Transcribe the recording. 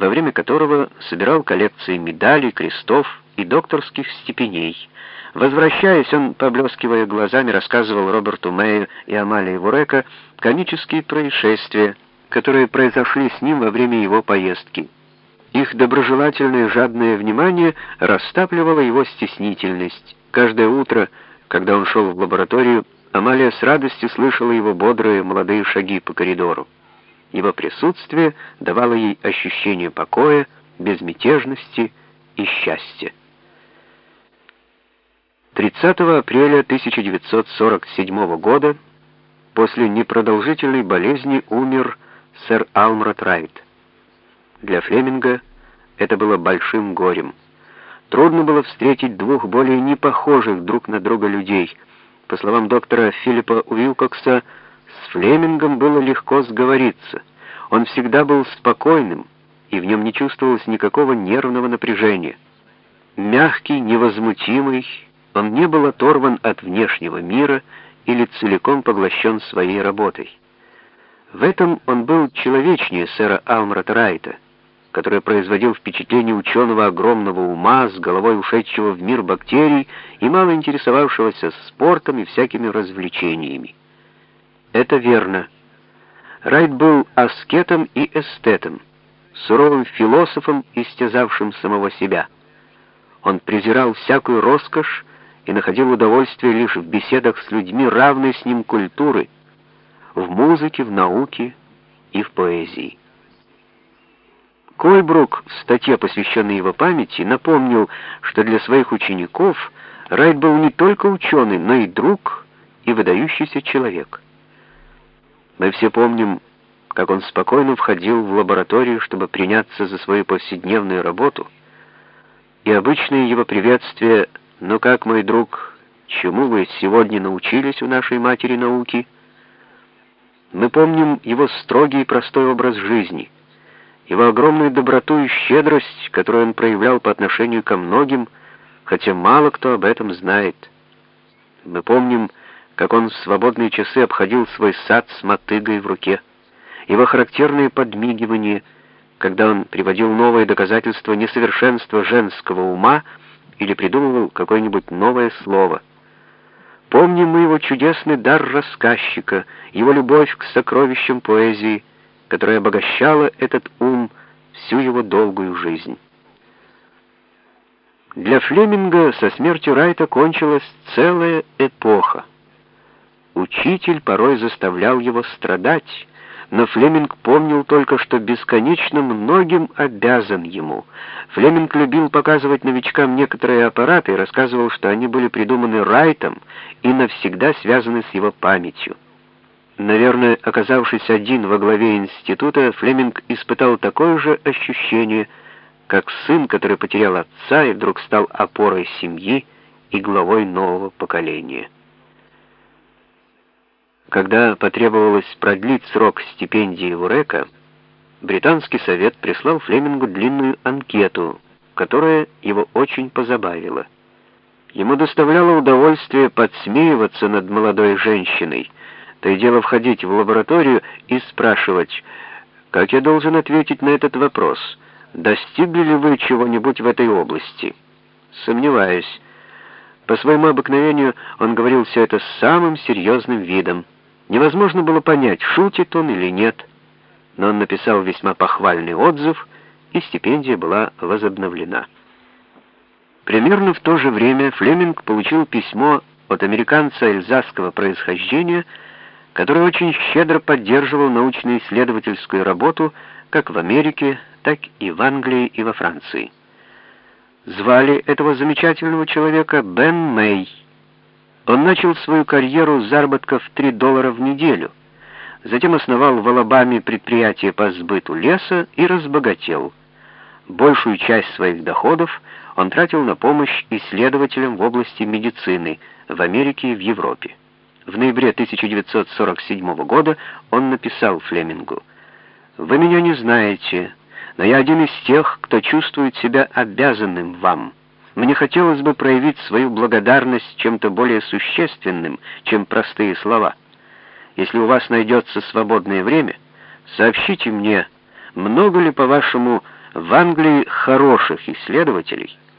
во время которого собирал коллекции медалей, крестов и докторских степеней. Возвращаясь, он, поблескивая глазами, рассказывал Роберту Мэю и Амалии Вурека комические происшествия, которые произошли с ним во время его поездки. Их доброжелательное жадное внимание растапливало его стеснительность. Каждое утро, когда он шел в лабораторию, Амалия с радостью слышала его бодрые молодые шаги по коридору. Его присутствие давало ей ощущение покоя, безмятежности и счастья. 30 апреля 1947 года после непродолжительной болезни умер сэр Алмрот Райт. Для Флеминга это было большим горем. Трудно было встретить двух более непохожих друг на друга людей. По словам доктора Филиппа Уилкокса, Флемингом было легко сговориться. Он всегда был спокойным, и в нем не чувствовалось никакого нервного напряжения. Мягкий, невозмутимый, он не был оторван от внешнего мира или целиком поглощен своей работой. В этом он был человечнее сэра Алмрата Райта, который производил впечатление ученого огромного ума, с головой ушедшего в мир бактерий и мало интересовавшегося спортом и всякими развлечениями. Это верно. Райт был аскетом и эстетом, суровым философом, истязавшим самого себя. Он презирал всякую роскошь и находил удовольствие лишь в беседах с людьми равной с ним культуры, в музыке, в науке и в поэзии. Кольбрук в статье, посвященной его памяти, напомнил, что для своих учеников Райт был не только ученый, но и друг и выдающийся человек. Мы все помним, как он спокойно входил в лабораторию, чтобы приняться за свою повседневную работу, и обычное его приветствие «Ну как, мой друг, чему вы сегодня научились у нашей матери науки?» Мы помним его строгий и простой образ жизни, его огромную доброту и щедрость, которую он проявлял по отношению ко многим, хотя мало кто об этом знает. Мы помним, как он в свободные часы обходил свой сад с мотыгой в руке, его характерные подмигивания, когда он приводил новые доказательства несовершенства женского ума или придумывал какое-нибудь новое слово. Помним мы его чудесный дар рассказчика, его любовь к сокровищам поэзии, которая обогащала этот ум всю его долгую жизнь. Для Флеминга со смертью Райта кончилась целая эпоха. Учитель порой заставлял его страдать, но Флеминг помнил только, что бесконечно многим обязан ему. Флеминг любил показывать новичкам некоторые аппараты и рассказывал, что они были придуманы Райтом и навсегда связаны с его памятью. Наверное, оказавшись один во главе института, Флеминг испытал такое же ощущение, как сын, который потерял отца и вдруг стал опорой семьи и главой нового поколения. Когда потребовалось продлить срок стипендии Урека, британский совет прислал Флемингу длинную анкету, которая его очень позабавила. Ему доставляло удовольствие подсмеиваться над молодой женщиной, то и дело входить в лабораторию и спрашивать, как я должен ответить на этот вопрос, достигли ли вы чего-нибудь в этой области? Сомневаюсь. По своему обыкновению он говорил все это с самым серьезным видом. Невозможно было понять, шутит он или нет, но он написал весьма похвальный отзыв, и стипендия была возобновлена. Примерно в то же время Флеминг получил письмо от американца эльзасского происхождения, который очень щедро поддерживал научно-исследовательскую работу как в Америке, так и в Англии и во Франции. Звали этого замечательного человека Бен Мэй. Он начал свою карьеру с заработков 3 доллара в неделю, затем основал в Алабаме предприятие по сбыту леса и разбогател. Большую часть своих доходов он тратил на помощь исследователям в области медицины в Америке и в Европе. В ноябре 1947 года он написал Флемингу «Вы меня не знаете, но я один из тех, кто чувствует себя обязанным вам». Мне хотелось бы проявить свою благодарность чем-то более существенным, чем простые слова. Если у вас найдется свободное время, сообщите мне, много ли, по-вашему, В Англии хороших исследователей